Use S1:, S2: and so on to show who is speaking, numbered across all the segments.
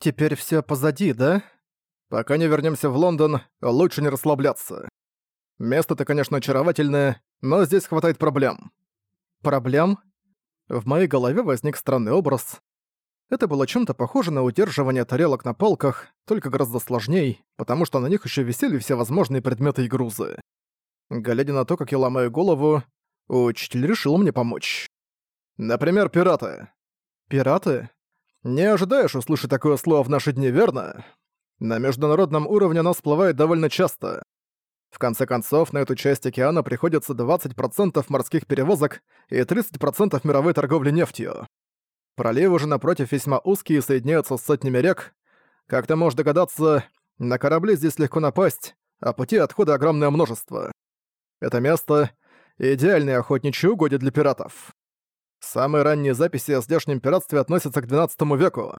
S1: Теперь все позади, да?
S2: Пока не вернемся в Лондон, лучше не расслабляться. Место-то, конечно, очаровательное, но здесь хватает проблем.
S1: Проблем? В моей голове возник странный образ. Это было чем-то похоже на удерживание тарелок на полках, только гораздо сложней, потому что на них еще висели все возможные предметы и грузы. Глядя на то, как я ломаю голову, учитель решил мне помочь.
S2: Например, пираты.
S1: Пираты?
S2: Не ожидаешь услышать такое слово в наши дни, верно? На международном уровне оно всплывает довольно часто. В конце концов, на эту часть океана приходится 20% морских перевозок и 30% мировой торговли нефтью. Проливы же, напротив, весьма узкие и соединяются с сотнями рек. Как ты можешь догадаться, на корабли здесь легко напасть, а пути отхода огромное множество. Это место — идеальное охотничье угодье для пиратов. Самые ранние записи о здешнем пиратстве относятся к XII веку.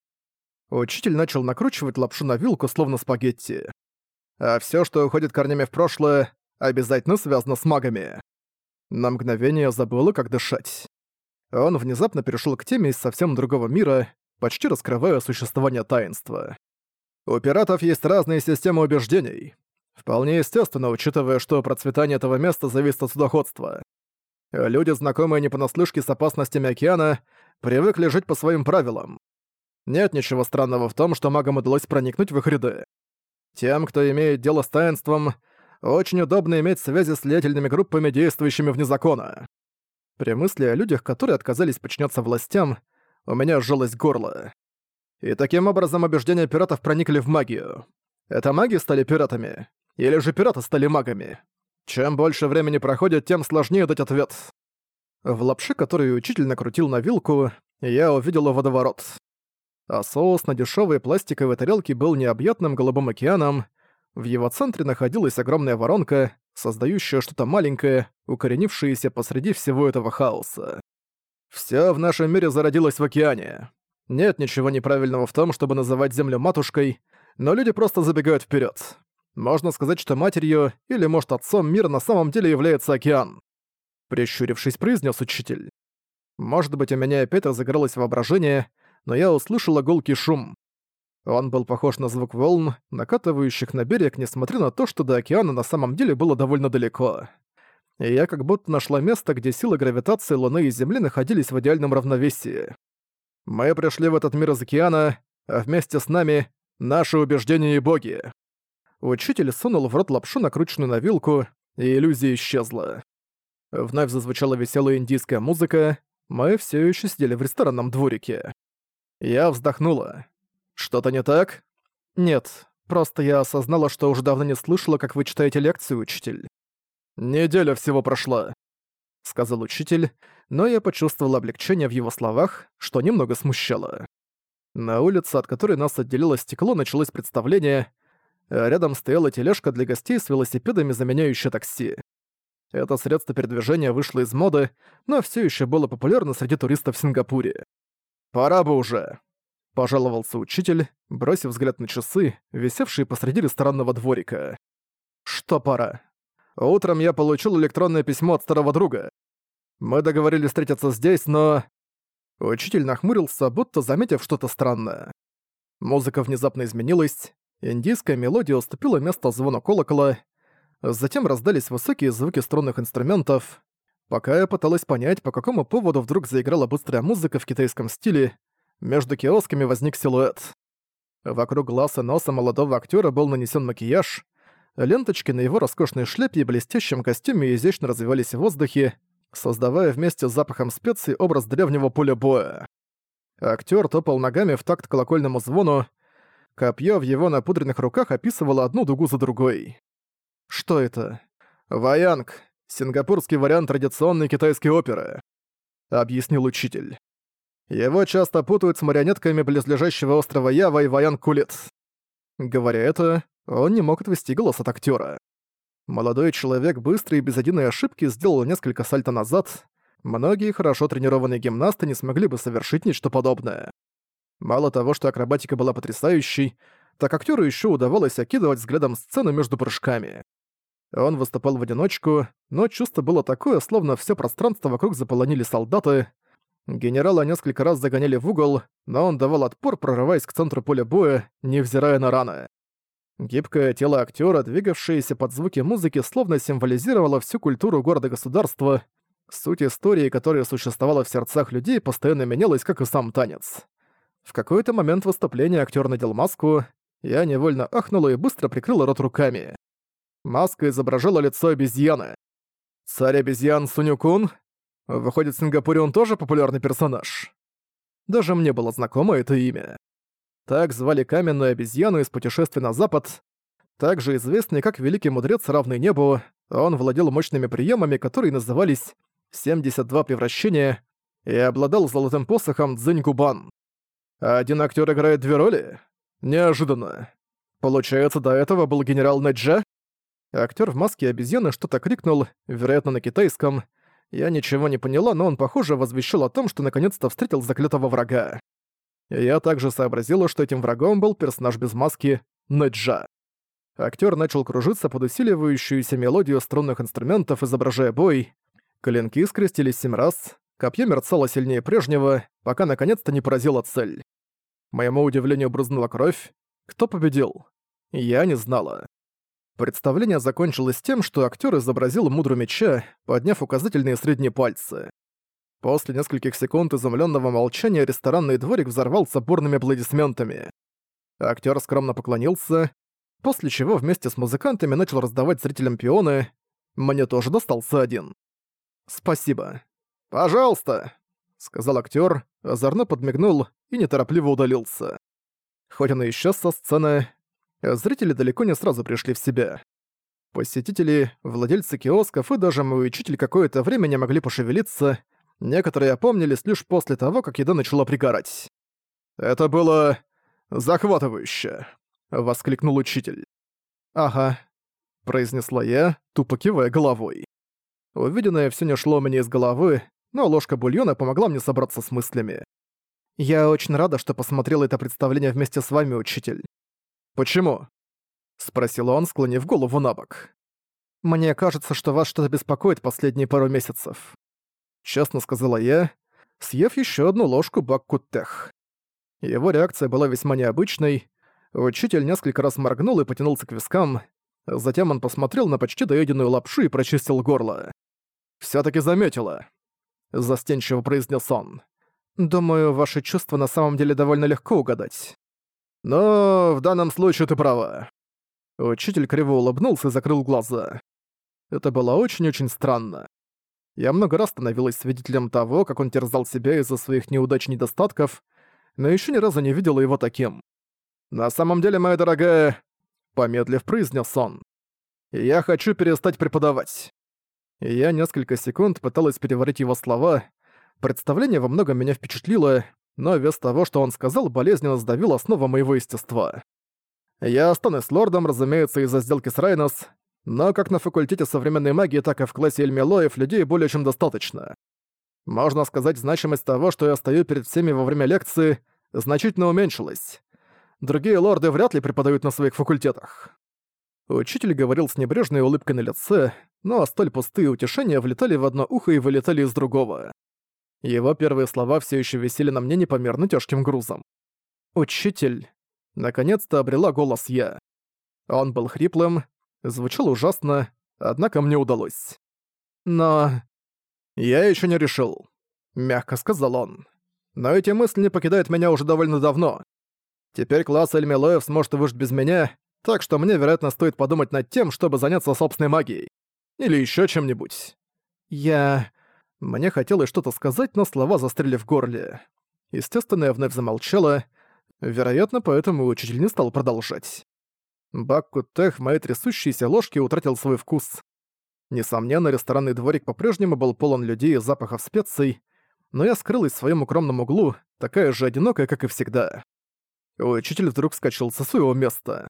S2: Учитель начал накручивать лапшу на вилку, словно спагетти. А все, что уходит корнями в прошлое, обязательно связано с магами. На мгновение забыла, как дышать. Он внезапно перешел к теме из совсем другого мира, почти раскрывая существование таинства. У пиратов есть разные системы убеждений. Вполне естественно, учитывая, что процветание этого места зависит от судоходства. Люди, знакомые не понаслышке с опасностями океана, привыкли жить по своим правилам. Нет ничего странного в том, что магам удалось проникнуть в их ряды. Тем, кто имеет дело с таинством, очень удобно иметь связи с влиятельными группами, действующими вне закона. При мысли о людях, которые отказались подчиняться властям, у меня сжалось горло. И таким образом убеждения пиратов проникли в магию. Это маги стали пиратами? Или же пираты стали магами? Чем больше времени проходит, тем сложнее дать ответ. В лапше, которую учитель накрутил на вилку, я увидел водоворот. А соус на дешевой пластиковой тарелке был необъятным голубым океаном. В его центре находилась огромная воронка, создающая что-то маленькое, укоренившееся посреди всего этого хаоса. Всё в нашем мире зародилось в океане. Нет ничего неправильного в том, чтобы называть Землю матушкой, но люди просто забегают вперед. Можно сказать, что матерью или, может, отцом мира на самом деле является океан. Прищурившись, произнес учитель. Может быть, у меня опять разыгралось воображение, но я услышал гулкий шум. Он был похож на звук волн, накатывающих на берег, несмотря на то, что до океана на самом деле было довольно далеко. И я как будто нашла место, где силы гравитации Луны и Земли находились в идеальном равновесии. Мы пришли в этот мир из океана, а вместе с нами — наши убеждения и боги. Учитель сунул в рот лапшу, накрученную на вилку, и иллюзия исчезла. Вновь зазвучала веселая индийская музыка, мы все еще сидели в ресторанном дворике. Я вздохнула. «Что-то не так?» «Нет, просто я осознала, что уже давно не слышала, как вы читаете лекции, учитель». «Неделя всего прошла», — сказал учитель, но я почувствовал облегчение в его словах, что немного смущало. На улице, от которой нас отделило стекло, началось представление. Рядом стояла тележка для гостей с велосипедами, заменяющая такси. Это средство передвижения вышло из моды, но все еще было популярно среди туристов в Сингапуре. «Пора бы уже», — пожаловался учитель, бросив взгляд на часы, висевшие посреди ресторанного дворика. «Что пора?» «Утром я получил электронное письмо от старого друга. Мы договорились встретиться здесь, но...» Учитель нахмурился, будто заметив что-то странное. Музыка внезапно изменилась, индийская мелодия уступила место звону колокола, затем раздались высокие звуки струнных инструментов, Пока я пыталась понять, по какому поводу вдруг заиграла быстрая музыка в китайском стиле, между киосками возник силуэт. Вокруг глаз и носа молодого актера был нанесен макияж, ленточки на его роскошной шляпе и блестящем костюме изящно развивались в воздухе, создавая вместе с запахом специй образ древнего поля боя. Актер топал ногами в такт колокольному звону, копье в его напудренных руках описывало одну дугу за другой. Что это? Ваянг, Сингапурский вариант традиционной китайской оперы», — объяснил учитель. Его часто путают с марионетками близлежащего острова Ява и Ваян Кулит. Говоря это, он не мог отвести голос от актера. Молодой человек быстро и без единой ошибки сделал несколько сальто назад. Многие хорошо тренированные гимнасты не смогли бы совершить нечто подобное. Мало того, что акробатика была потрясающей, так актеру еще удавалось окидывать взглядом сцену между прыжками. Он выступал в одиночку, но чувство было такое, словно все пространство вокруг заполонили солдаты.
S1: Генерала несколько раз загоняли в угол, но он давал отпор, прорываясь к центру поля боя, невзирая на раны. Гибкое тело актера, двигавшееся под звуки музыки, словно символизировало всю культуру города-государства. Суть истории, которая существовала в сердцах людей, постоянно менялась, как и сам танец. В какой-то момент выступления актер надел маску, я невольно ахнула и быстро прикрыла рот руками. Маска изображала лицо обезьяны. Царь обезьян Сунюкун? Выходит, в Сингапуре он тоже популярный персонаж. Даже мне было знакомо это имя. Так звали каменную обезьяну из путешествия на запад, также известный как Великий Мудрец, равный небу, он владел мощными приемами, которые назывались «72 превращения» и обладал золотым посохом Цзиньгубан. Один актер играет две роли? Неожиданно. Получается, до этого был генерал Неджа? Актер в маске обезьяны что-то крикнул, вероятно, на китайском. Я ничего не поняла, но он, похоже, возвещал о том, что наконец-то встретил заклятого врага. Я также сообразила, что этим врагом был персонаж без маски Неджа. Актер начал кружиться под усиливающуюся мелодию струнных инструментов, изображая бой. Клинки скрестились семь раз, копье мерцало сильнее прежнего, пока наконец-то не поразило цель. Моему удивлению брызнула кровь. Кто победил? Я не знала. Представление закончилось тем, что актер изобразил мудру меча, подняв указательные средние пальцы. После нескольких секунд изумленного молчания ресторанный дворик взорвался бурными аплодисментами. Актер скромно поклонился, после чего вместе с музыкантами начал раздавать зрителям пионы. Мне тоже достался один. «Спасибо». «Пожалуйста», — сказал актер, озорно подмигнул и неторопливо удалился. Хоть он и исчез со сцены, зрители далеко не сразу пришли в себя. Посетители, владельцы киосков и даже мой учитель какое-то время не могли пошевелиться, Некоторые опомнились лишь после того, как еда начала пригорать. «Это было... захватывающе!» — воскликнул учитель. «Ага», — произнесла я, тупо кивая головой. Увиденное все не шло мне из головы, но ложка бульона помогла мне собраться с мыслями. «Я очень рада, что посмотрела это представление вместе с вами, учитель». «Почему?» — спросил он, склонив голову на бок. «Мне кажется, что вас что-то беспокоит последние пару месяцев честно сказала я, съев еще одну ложку баккутех. Его реакция была весьма необычной. Учитель несколько раз моргнул и потянулся к вискам. Затем он посмотрел на почти доеденную лапшу и прочистил горло. все таки заметила», — застенчиво произнес он. «Думаю, ваши чувства на самом деле довольно легко угадать». «Но в данном случае ты права». Учитель криво улыбнулся и закрыл глаза. Это было очень-очень странно. Я много раз становилась свидетелем того, как он терзал себя из-за своих неудач и недостатков, но еще ни разу не видела его таким. «На самом деле, моя дорогая...» — помедлив произнес он. «Я хочу перестать преподавать». Я несколько секунд пыталась переварить его слова. Представление во многом меня впечатлило, но вес того, что он сказал, болезненно сдавил основу моего естества. Я останусь лордом, разумеется, из-за сделки с Райнос, но как на факультете современной магии, так и в классе Эльмилоев людей более чем достаточно. Можно сказать, значимость того, что я стою перед всеми во время лекции, значительно уменьшилась. Другие лорды вряд ли преподают на своих факультетах. Учитель говорил с небрежной улыбкой на лице, но столь пустые утешения влетали в одно ухо и вылетали из другого. Его первые слова все еще висели на мне непомерно тяжким грузом. «Учитель!» Наконец-то обрела голос я. Он был хриплым, Звучало ужасно, однако мне удалось. Но... «Я еще не решил», — мягко сказал он. «Но эти мысли не покидают меня уже довольно давно. Теперь класс Эльмилоев сможет выжить без меня, так что мне, вероятно, стоит подумать над тем, чтобы заняться собственной магией. Или еще чем-нибудь. Я... Мне хотелось что-то сказать, но слова застряли в горле. Естественно, я вновь замолчала. Вероятно, поэтому учитель не стал продолжать. Баккутех в моей трясущейся ложке утратил свой вкус. Несомненно, ресторанный дворик по-прежнему был полон людей и запахов специй, но я скрылась в своем укромном углу, такая же одинокая, как и всегда. Учитель вдруг вскочил со своего места.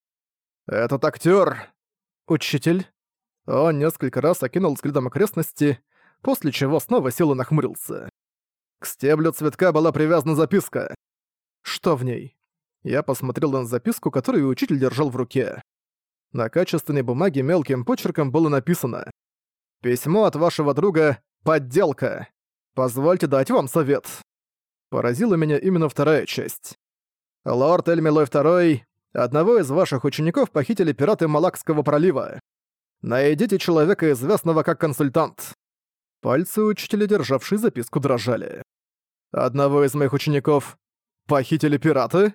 S1: «Этот актер! «Учитель?» Он несколько раз окинул взглядом окрестности, после чего снова сел и нахмурился. К стеблю цветка была привязана записка. «Что в ней?» Я посмотрел на записку, которую учитель держал в руке. На качественной бумаге мелким почерком было написано «Письмо от вашего друга – подделка. Позвольте дать вам совет». Поразила меня именно вторая часть. «Лорд Эльмилой II, одного из ваших учеников похитили пираты Малакского пролива. Найдите человека, известного как консультант». Пальцы учителя, державшие записку, дрожали. «Одного из моих учеников похитили пираты?»